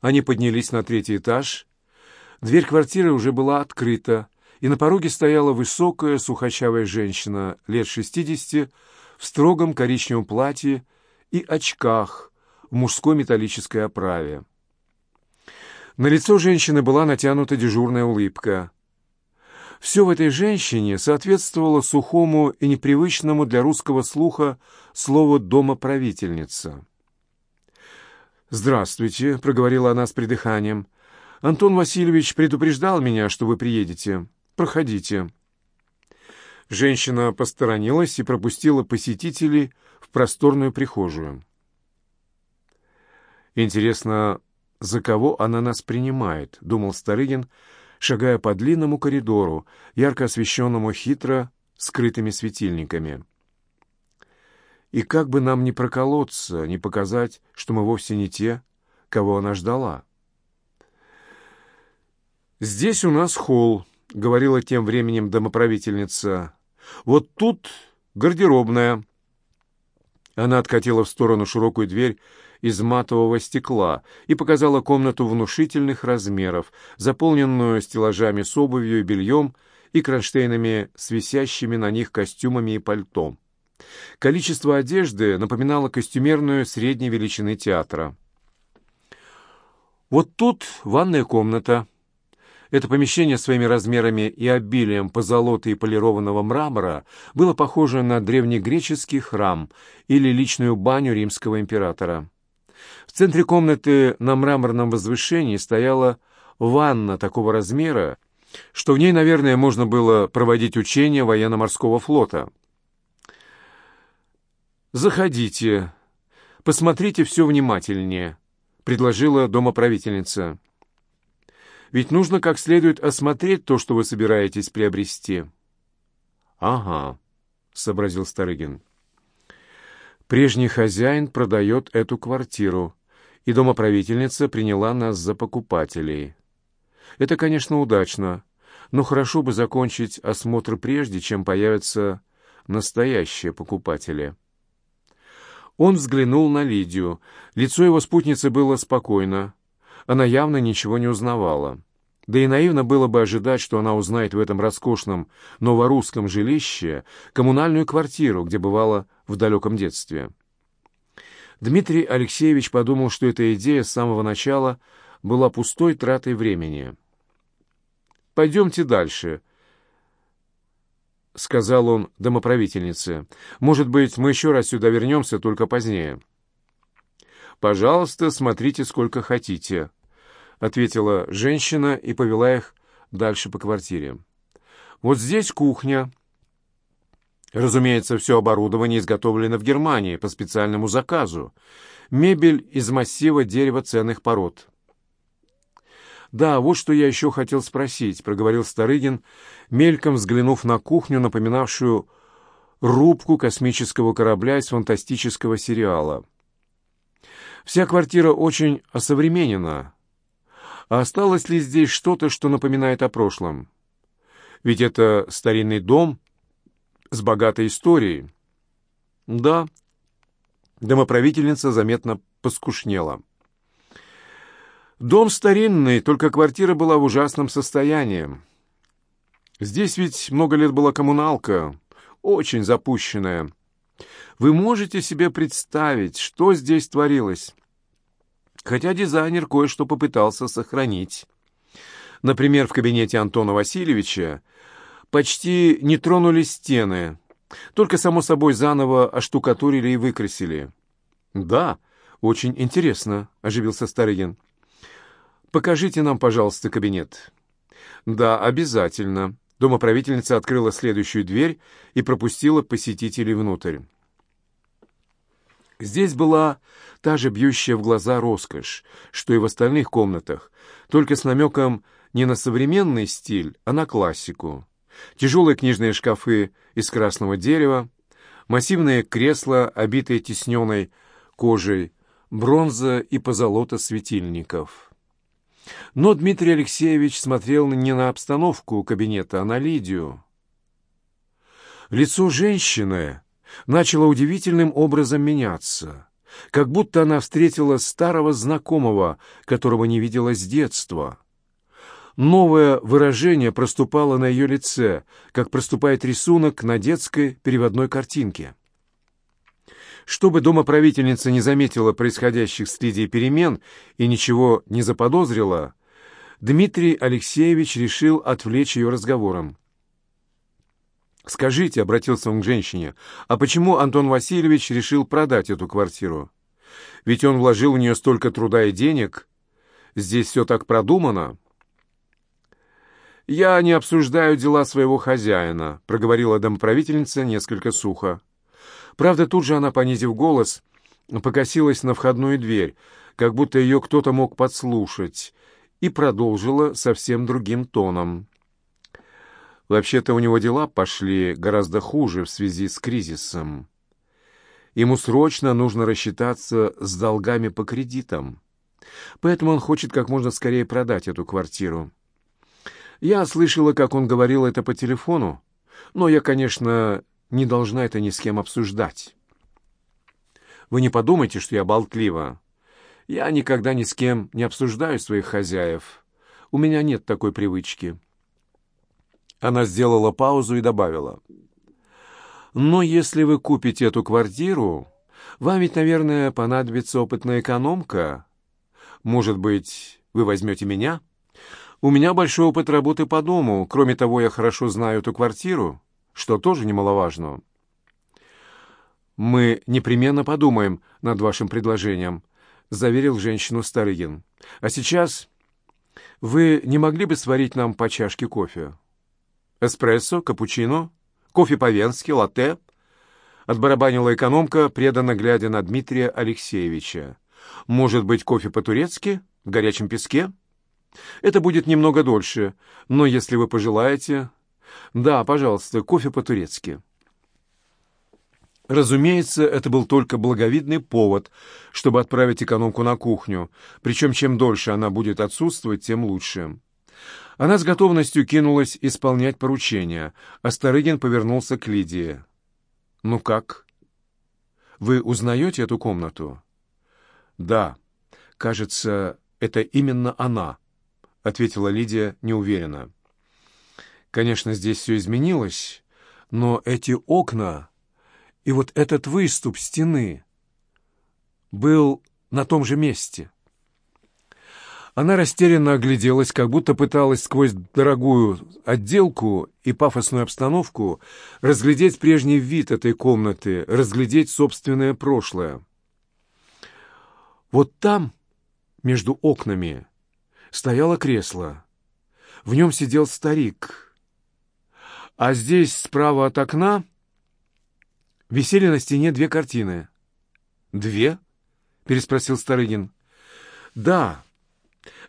Они поднялись на третий этаж. Дверь квартиры уже была открыта, и на пороге стояла высокая сухощавая женщина лет шестидесяти в строгом коричневом платье и очках в мужской металлической оправе. На лицо женщины была натянута дежурная улыбка. Все в этой женщине соответствовало сухому и непривычному для русского слуха слову «домоправительница». «Здравствуйте», — проговорила она с придыханием. «Антон Васильевич предупреждал меня, что вы приедете. Проходите». Женщина посторонилась и пропустила посетителей в просторную прихожую. «Интересно, за кого она нас принимает?» — думал Старыгин, шагая по длинному коридору, ярко освещенному хитро скрытыми светильниками. И как бы нам не проколоться, не показать, что мы вовсе не те, кого она ждала. «Здесь у нас холл», — говорила тем временем домоправительница. «Вот тут гардеробная». Она откатила в сторону широкую дверь из матового стекла и показала комнату внушительных размеров, заполненную стеллажами с обувью и бельем и кронштейнами с висящими на них костюмами и пальто. Количество одежды напоминало костюмерную средней величины театра. Вот тут ванная комната. Это помещение своими размерами и обилием позолоты и полированного мрамора было похоже на древнегреческий храм или личную баню римского императора. В центре комнаты на мраморном возвышении стояла ванна такого размера, что в ней, наверное, можно было проводить учения военно-морского флота. «Заходите, посмотрите все внимательнее», — предложила домоправительница. «Ведь нужно как следует осмотреть то, что вы собираетесь приобрести». «Ага», — сообразил Старыгин. «Прежний хозяин продает эту квартиру, и домоправительница приняла нас за покупателей. Это, конечно, удачно, но хорошо бы закончить осмотр прежде, чем появятся настоящие покупатели». Он взглянул на Лидию. Лицо его спутницы было спокойно. Она явно ничего не узнавала. Да и наивно было бы ожидать, что она узнает в этом роскошном новорусском жилище коммунальную квартиру, где бывала в далеком детстве. Дмитрий Алексеевич подумал, что эта идея с самого начала была пустой тратой времени. «Пойдемте дальше», — сказал он домоправительнице. «Может быть, мы еще раз сюда вернемся, только позднее». «Пожалуйста, смотрите сколько хотите», — ответила женщина и повела их дальше по квартире. «Вот здесь кухня». Разумеется, все оборудование изготовлено в Германии по специальному заказу. Мебель из массива дерева ценных пород. «Да, вот что я еще хотел спросить», — проговорил Старыгин, мельком взглянув на кухню, напоминавшую рубку космического корабля из фантастического сериала. «Вся квартира очень осовременена. А осталось ли здесь что-то, что напоминает о прошлом? Ведь это старинный дом с богатой историей». «Да». Домоправительница заметно поскушнела. Дом старинный, только квартира была в ужасном состоянии. Здесь ведь много лет была коммуналка, очень запущенная. Вы можете себе представить, что здесь творилось? Хотя дизайнер кое-что попытался сохранить. Например, в кабинете Антона Васильевича почти не тронули стены, только, само собой, заново оштукатурили и выкрасили. «Да, очень интересно», — оживился Старыгин. «Покажите нам, пожалуйста, кабинет». «Да, обязательно». Домоправительница открыла следующую дверь и пропустила посетителей внутрь. Здесь была та же бьющая в глаза роскошь, что и в остальных комнатах, только с намеком не на современный стиль, а на классику. Тяжелые книжные шкафы из красного дерева, массивные кресла, обитые тисненной кожей, бронза и позолота светильников. Но Дмитрий Алексеевич смотрел не на обстановку кабинета, а на Лидию. Лицо женщины начало удивительным образом меняться. как будто она встретила старого знакомого, которого не видела с детства. Новое выражение проступало на ее лице, как проступает рисунок на детской переводной картинке. Чтобы домоправительница не заметила происходящих с Лидией перемен и ничего не заподозрила, Дмитрий Алексеевич решил отвлечь ее разговором. «Скажите», — обратился он к женщине, — «а почему Антон Васильевич решил продать эту квартиру? Ведь он вложил в нее столько труда и денег. Здесь все так продумано». «Я не обсуждаю дела своего хозяина», — проговорила домоправительница несколько сухо. Правда, тут же она, понизив голос, покосилась на входную дверь, как будто ее кто-то мог подслушать, и продолжила совсем другим тоном. Вообще-то у него дела пошли гораздо хуже в связи с кризисом. Ему срочно нужно рассчитаться с долгами по кредитам. Поэтому он хочет как можно скорее продать эту квартиру. Я слышала, как он говорил это по телефону, но я, конечно, не должна это ни с кем обсуждать. Вы не подумайте, что я болтлива. Я никогда ни с кем не обсуждаю своих хозяев. У меня нет такой привычки. Она сделала паузу и добавила. «Но если вы купите эту квартиру, вам ведь, наверное, понадобится опытная экономка. Может быть, вы возьмете меня? У меня большой опыт работы по дому. Кроме того, я хорошо знаю эту квартиру, что тоже немаловажно». «Мы непременно подумаем над вашим предложением», — заверил женщину Старыгин. «А сейчас вы не могли бы сварить нам по чашке кофе?» Эспрессо, капучино, кофе по-венски, латте. Отбарабанила экономка, преданно глядя на Дмитрия Алексеевича. Может быть, кофе по-турецки, в горячем песке? Это будет немного дольше, но если вы пожелаете... Да, пожалуйста, кофе по-турецки. Разумеется, это был только благовидный повод, чтобы отправить экономку на кухню, причем чем дольше она будет отсутствовать, тем лучше. Она с готовностью кинулась исполнять поручение, а Старыгин повернулся к Лидии. «Ну как? Вы узнаете эту комнату?» «Да, кажется, это именно она», — ответила Лидия неуверенно. «Конечно, здесь все изменилось, но эти окна и вот этот выступ стены был на том же месте». Она растерянно огляделась, как будто пыталась сквозь дорогую отделку и пафосную обстановку разглядеть прежний вид этой комнаты, разглядеть собственное прошлое. Вот там, между окнами, стояло кресло. В нем сидел старик. А здесь, справа от окна, висели на стене две картины. «Две?» — переспросил Старыгин. «Да».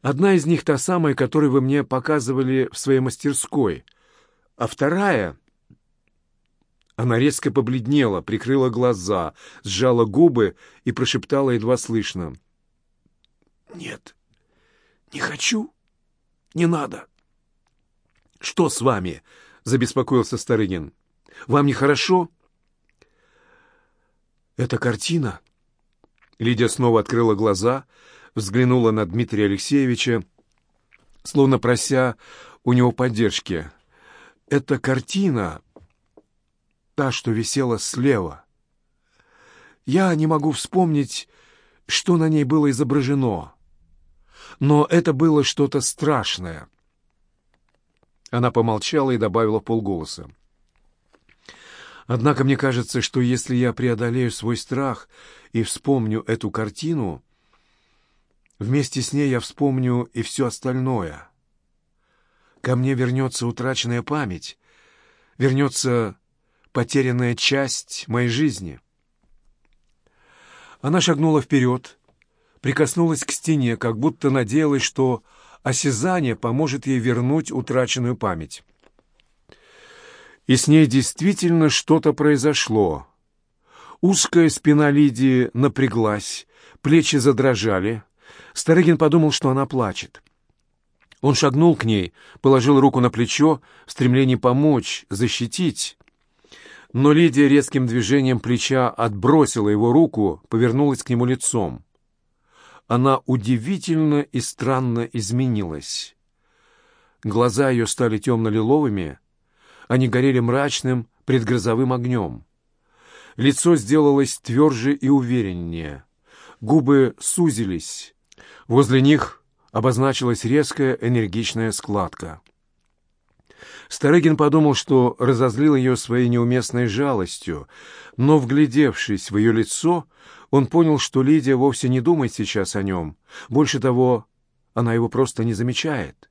Одна из них та самая, которую вы мне показывали в своей мастерской, а вторая... Она резко побледнела, прикрыла глаза, сжала губы и прошептала едва слышно. «Нет, не хочу, не надо». «Что с вами?» — забеспокоился Старыгин. «Вам нехорошо?» «Это картина». Лидия снова открыла глаза — взглянула на Дмитрия Алексеевича, словно прося у него поддержки. «Эта картина, та, что висела слева. Я не могу вспомнить, что на ней было изображено, но это было что-то страшное». Она помолчала и добавила полголоса. Однако мне кажется, что если я преодолею свой страх и вспомню эту картину, Вместе с ней я вспомню и все остальное. Ко мне вернется утраченная память, вернется потерянная часть моей жизни. Она шагнула вперед, прикоснулась к стене, как будто надеялась, что осязание поможет ей вернуть утраченную память. И с ней действительно что-то произошло. Узкая спина Лидии напряглась, плечи задрожали — Старыгин подумал, что она плачет. Он шагнул к ней, положил руку на плечо в стремлении помочь, защитить. Но Лидия резким движением плеча отбросила его руку, повернулась к нему лицом. Она удивительно и странно изменилась. Глаза ее стали темно-лиловыми, они горели мрачным, предгрозовым огнем. Лицо сделалось тверже и увереннее. Губы сузились. Возле них обозначилась резкая энергичная складка. Старыгин подумал, что разозлил ее своей неуместной жалостью, но, вглядевшись в ее лицо, он понял, что Лидия вовсе не думает сейчас о нем. Больше того, она его просто не замечает.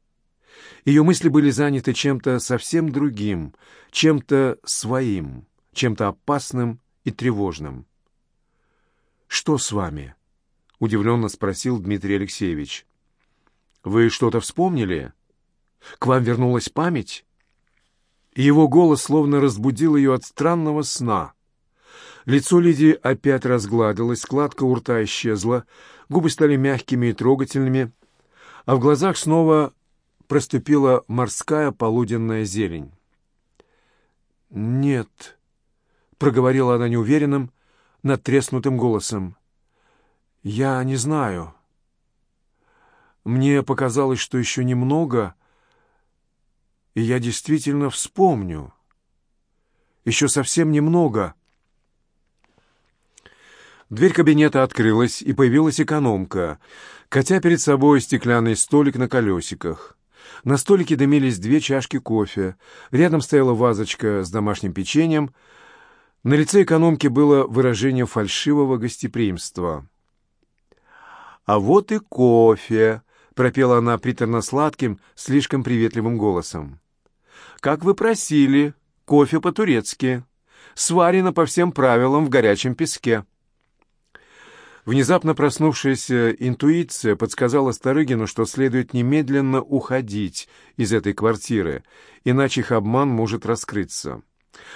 Ее мысли были заняты чем-то совсем другим, чем-то своим, чем-то опасным и тревожным. «Что с вами?» — удивленно спросил Дмитрий Алексеевич. «Вы что-то вспомнили? К вам вернулась память?» И его голос словно разбудил ее от странного сна. Лицо Лидии опять разгладилось, складка у рта исчезла, губы стали мягкими и трогательными, а в глазах снова проступила морская полуденная зелень. «Нет», — проговорила она неуверенным, надтреснутым голосом, — «я не знаю. Мне показалось, что еще немного...» и я действительно вспомню. Еще совсем немного. Дверь кабинета открылась, и появилась экономка, катя перед собой стеклянный столик на колесиках. На столике дымились две чашки кофе, рядом стояла вазочка с домашним печеньем. На лице экономки было выражение фальшивого гостеприимства. «А вот и кофе!» — пропела она приторно-сладким, слишком приветливым голосом. Как вы просили, кофе по-турецки. Сварено по всем правилам в горячем песке. Внезапно проснувшаяся интуиция подсказала Старыгину, что следует немедленно уходить из этой квартиры, иначе их обман может раскрыться.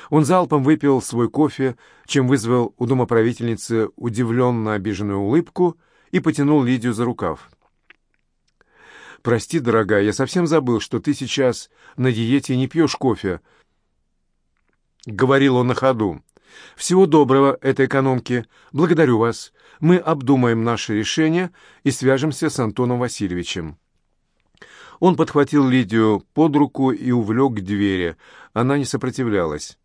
Он залпом выпил свой кофе, чем вызвал у домоправительницы удивленно обиженную улыбку и потянул Лидию за рукав. «Прости, дорогая, я совсем забыл, что ты сейчас на диете и не пьешь кофе», — говорил он на ходу. «Всего доброго этой экономке. Благодарю вас. Мы обдумаем наше решение и свяжемся с Антоном Васильевичем». Он подхватил Лидию под руку и увлек к двери. Она не сопротивлялась.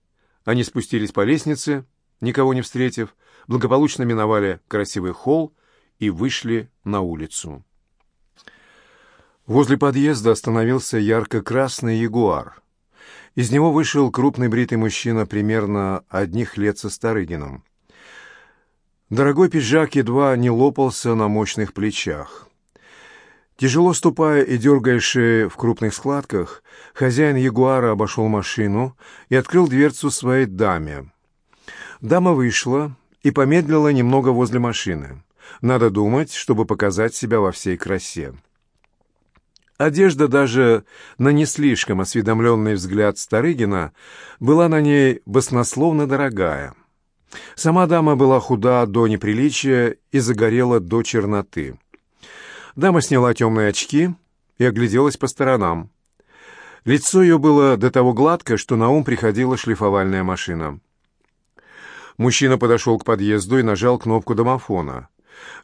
Они спустились по лестнице, никого не встретив, благополучно миновали красивый холл и вышли на улицу. Возле подъезда остановился ярко-красный ягуар. Из него вышел крупный бритый мужчина примерно одних лет со Старыгином. Дорогой пиджак едва не лопался на мощных плечах. Тяжело ступая и дергая шею в крупных складках, хозяин ягуара обошел машину и открыл дверцу своей даме. Дама вышла и помедлила немного возле машины. Надо думать, чтобы показать себя во всей красе. Одежда даже на не слишком осведомленный взгляд Старыгина была на ней баснословно дорогая. Сама дама была худа до неприличия и загорела до черноты. Дама сняла темные очки и огляделась по сторонам. Лицо ее было до того гладко, что на ум приходила шлифовальная машина. Мужчина подошел к подъезду и нажал кнопку домофона.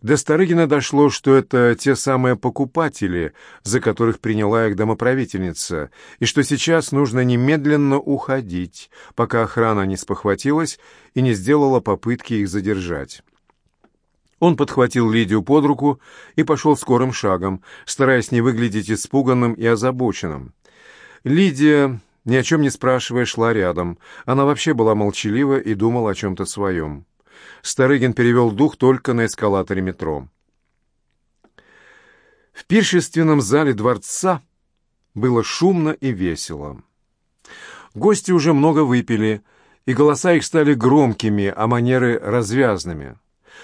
До Старыгина дошло, что это те самые покупатели, за которых приняла их домоправительница, и что сейчас нужно немедленно уходить, пока охрана не спохватилась и не сделала попытки их задержать. Он подхватил Лидию под руку и пошел скорым шагом, стараясь не выглядеть испуганным и озабоченным. Лидия, ни о чем не спрашивая, шла рядом. Она вообще была молчалива и думала о чем-то своем. Старыгин перевел дух только на эскалаторе метро. В пиршественном зале дворца было шумно и весело. Гости уже много выпили, и голоса их стали громкими, а манеры развязными.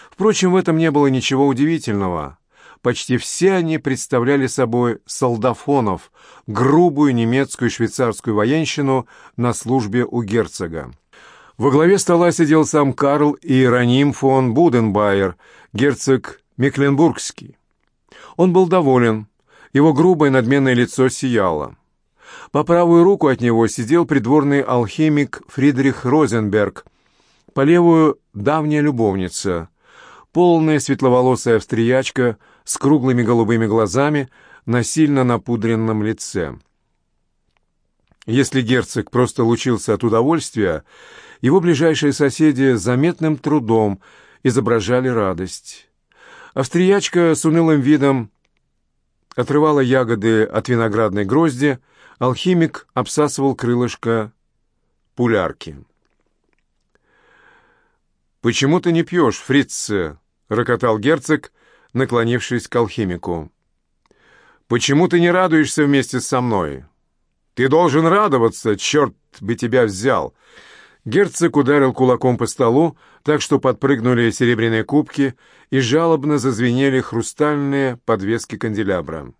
Впрочем, в этом не было ничего удивительного. Почти все они представляли собой солдафонов, грубую немецкую и швейцарскую военщину на службе у герцога. Во главе стола сидел сам Карл Иероним фон Буденбайер, герцог Мекленбургский. Он был доволен, его грубое надменное лицо сияло. По правую руку от него сидел придворный алхимик Фридрих Розенберг, по левую — давняя любовница, полная светловолосая австриячка с круглыми голубыми глазами на сильно напудренном лице. Если герцог просто лучился от удовольствия, его ближайшие соседи заметным трудом изображали радость. Австриячка с унылым видом отрывала ягоды от виноградной грозди, алхимик обсасывал крылышко пулярки. «Почему ты не пьешь, фрице?» — рокотал герцог, наклонившись к алхимику. «Почему ты не радуешься вместе со мной? Ты должен радоваться, черт бы тебя взял!» Герцог ударил кулаком по столу, так что подпрыгнули серебряные кубки и жалобно зазвенели хрустальные подвески канделябра.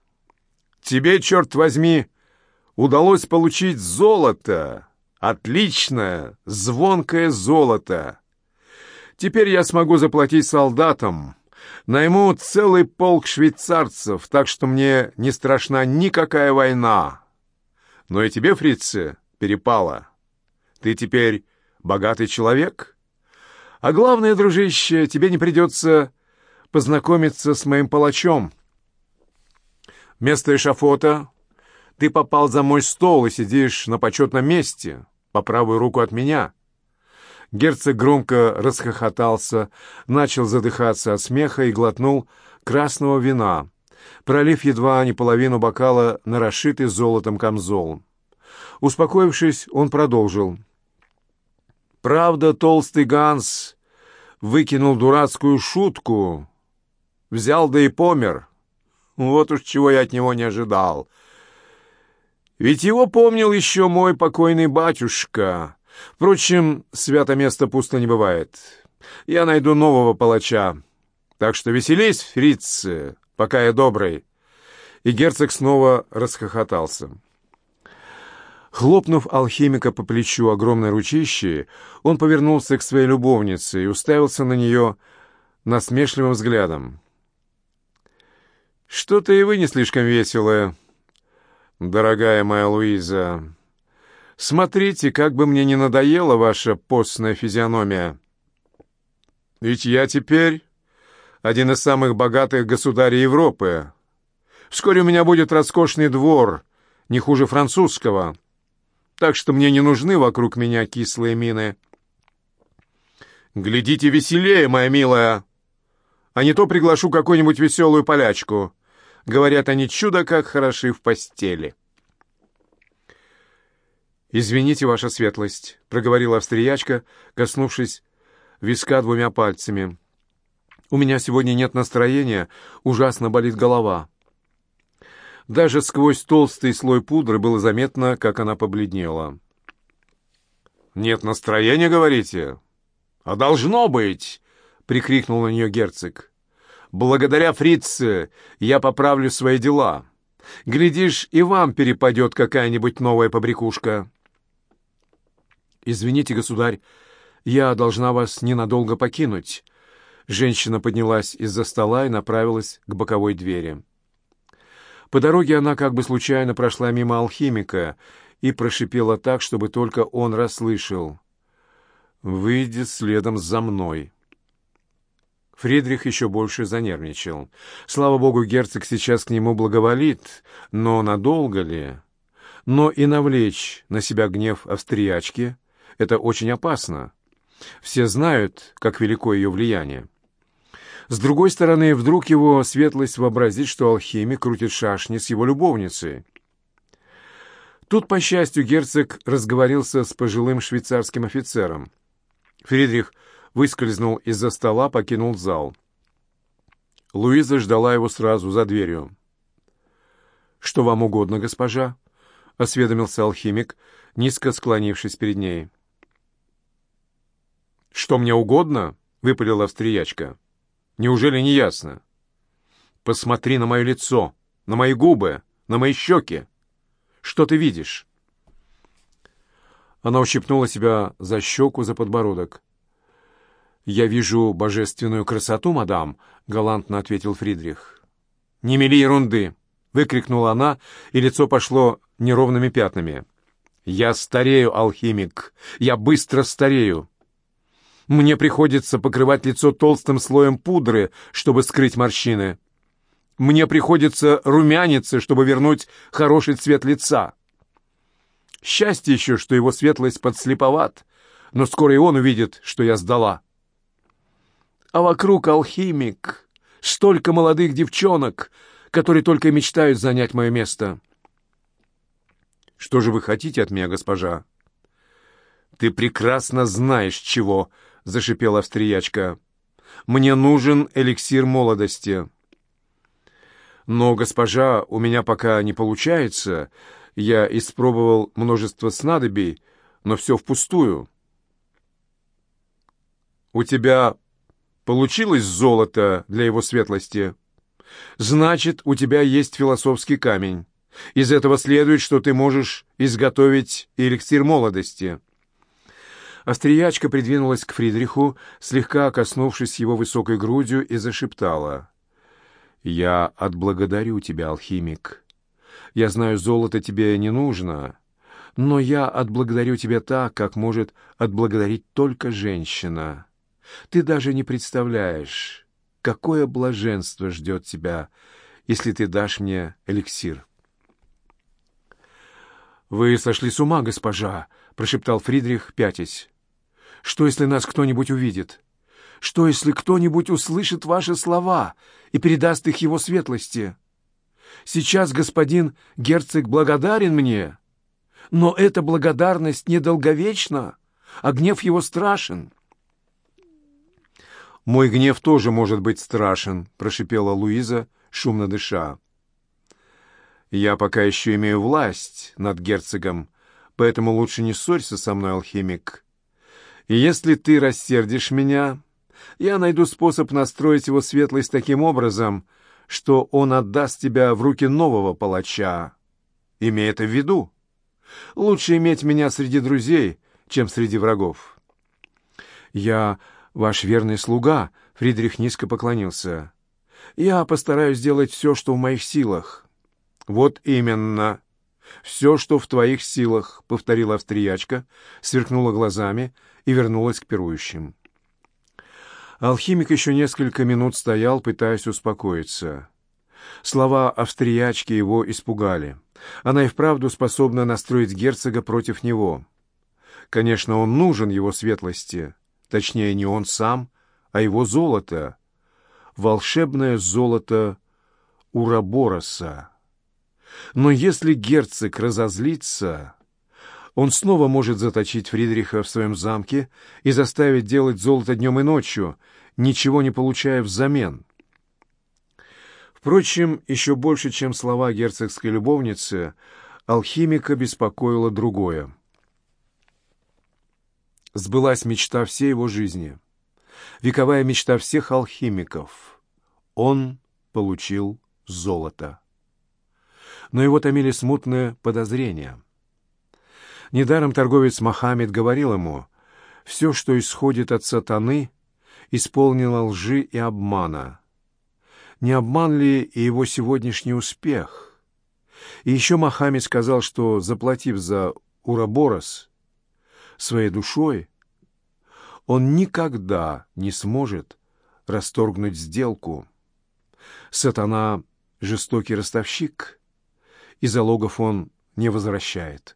«Тебе, черт возьми, удалось получить золото! Отличное, звонкое золото! Теперь я смогу заплатить солдатам, найму целый полк швейцарцев, так что мне не страшна никакая война. Но и тебе, фрицы, перепало. Ты теперь богатый человек. А главное, дружище, тебе не придется познакомиться с моим палачом. Вместо эшафота ты попал за мой стол и сидишь на почетном месте, по правую руку от меня». Герцог громко расхохотался, начал задыхаться от смеха и глотнул красного вина, пролив едва не половину бокала на расшитый золотом камзол. Успокоившись, он продолжил. Правда, толстый Ганс выкинул дурацкую шутку, взял да и помер. Вот уж чего я от него не ожидал. Ведь его помнил еще мой покойный батюшка. Впрочем, свято место пусто не бывает. Я найду нового палача. Так что веселись, фрицы, пока я добрый. И герцог снова расхохотался. Хлопнув алхимика по плечу огромной ручищей, он повернулся к своей любовнице и уставился на нее насмешливым взглядом. «Что-то и вы не слишком веселое, дорогая моя Луиза. Смотрите, как бы мне не надоела ваша постная физиономия. Ведь я теперь один из самых богатых государей Европы. Вскоре у меня будет роскошный двор, не хуже французского» так что мне не нужны вокруг меня кислые мины. Глядите веселее, моя милая, а не то приглашу какую-нибудь веселую полячку. Говорят, они чудо как хороши в постели. «Извините, ваша светлость», — проговорила австриячка, коснувшись виска двумя пальцами. «У меня сегодня нет настроения, ужасно болит голова». Даже сквозь толстый слой пудры было заметно, как она побледнела. «Нет настроения, говорите?» «А должно быть!» — прикрикнул на нее герцог. «Благодаря фрице я поправлю свои дела. Глядишь, и вам перепадет какая-нибудь новая побрякушка». «Извините, государь, я должна вас ненадолго покинуть». Женщина поднялась из-за стола и направилась к боковой двери. По дороге она как бы случайно прошла мимо алхимика и прошипела так, чтобы только он расслышал. «Выйди следом за мной». Фридрих еще больше занервничал. Слава богу, герцог сейчас к нему благоволит, но надолго ли? Но и навлечь на себя гнев австриячки — это очень опасно. Все знают, как велико ее влияние. С другой стороны, вдруг его светлость вообразит, что алхимик крутит шашни с его любовницей. Тут, по счастью, герцог разговорился с пожилым швейцарским офицером. Фридрих выскользнул из-за стола, покинул зал. Луиза ждала его сразу за дверью. «Что вам угодно, госпожа?» — осведомился алхимик, низко склонившись перед ней. «Что мне угодно?» — выпалила австриячка. Неужели не ясно? Посмотри на мое лицо, на мои губы, на мои щеки. Что ты видишь?» Она ущипнула себя за щеку, за подбородок. «Я вижу божественную красоту, мадам», — галантно ответил Фридрих. «Не мели ерунды!» — выкрикнула она, и лицо пошло неровными пятнами. «Я старею, алхимик! Я быстро старею!» Мне приходится покрывать лицо толстым слоем пудры, чтобы скрыть морщины. Мне приходится румяниться, чтобы вернуть хороший цвет лица. Счастье еще, что его светлость подслеповат, но скоро и он увидит, что я сдала. А вокруг алхимик, столько молодых девчонок, которые только мечтают занять мое место. Что же вы хотите от меня, госпожа? Ты прекрасно знаешь, чего, — зашипела австриячка. Мне нужен эликсир молодости. Но, госпожа, у меня пока не получается. Я испробовал множество снадобий, но все впустую. У тебя получилось золото для его светлости? Значит, у тебя есть философский камень. Из этого следует, что ты можешь изготовить эликсир молодости. Австриячка придвинулась к Фридриху, слегка коснувшись его высокой грудью, и зашептала. «Я отблагодарю тебя, алхимик. Я знаю, золото тебе не нужно, но я отблагодарю тебя так, как может отблагодарить только женщина. Ты даже не представляешь, какое блаженство ждет тебя, если ты дашь мне эликсир». «Вы сошли с ума, госпожа!» — прошептал Фридрих, пятясь. «Что, если нас кто-нибудь увидит? Что, если кто-нибудь услышит ваши слова и передаст их его светлости? Сейчас господин герцог благодарен мне, но эта благодарность недолговечна, а гнев его страшен». «Мой гнев тоже может быть страшен», — прошипела Луиза, шумно дыша. «Я пока еще имею власть над герцогом, поэтому лучше не ссорься со мной, алхимик. И если ты рассердишь меня, я найду способ настроить его светлость таким образом, что он отдаст тебя в руки нового палача. Имей это в виду. Лучше иметь меня среди друзей, чем среди врагов. Я ваш верный слуга, Фридрих низко поклонился. Я постараюсь сделать все, что в моих силах. Вот именно. Все, что в твоих силах, повторила австриячка, сверкнула глазами и вернулась к пирующим. Алхимик еще несколько минут стоял, пытаясь успокоиться. Слова австриячки его испугали. Она и вправду способна настроить герцога против него. Конечно, он нужен его светлости. Точнее, не он сам, а его золото. Волшебное золото Урабороса. Но если герцог разозлится, он снова может заточить Фридриха в своем замке и заставить делать золото днем и ночью, ничего не получая взамен. Впрочем, еще больше, чем слова герцогской любовницы, алхимика беспокоило другое. Сбылась мечта всей его жизни. Вековая мечта всех алхимиков. Он получил золото. Но его томили смутные подозрения. Недаром торговец Мохаммед говорил ему, «Все, что исходит от сатаны, исполнено лжи и обмана. Не обман ли и его сегодняшний успех? И еще Мохаммед сказал, что, заплатив за Ураборос своей душой, он никогда не сможет расторгнуть сделку. Сатана — жестокий ростовщик, и залогов он не возвращает.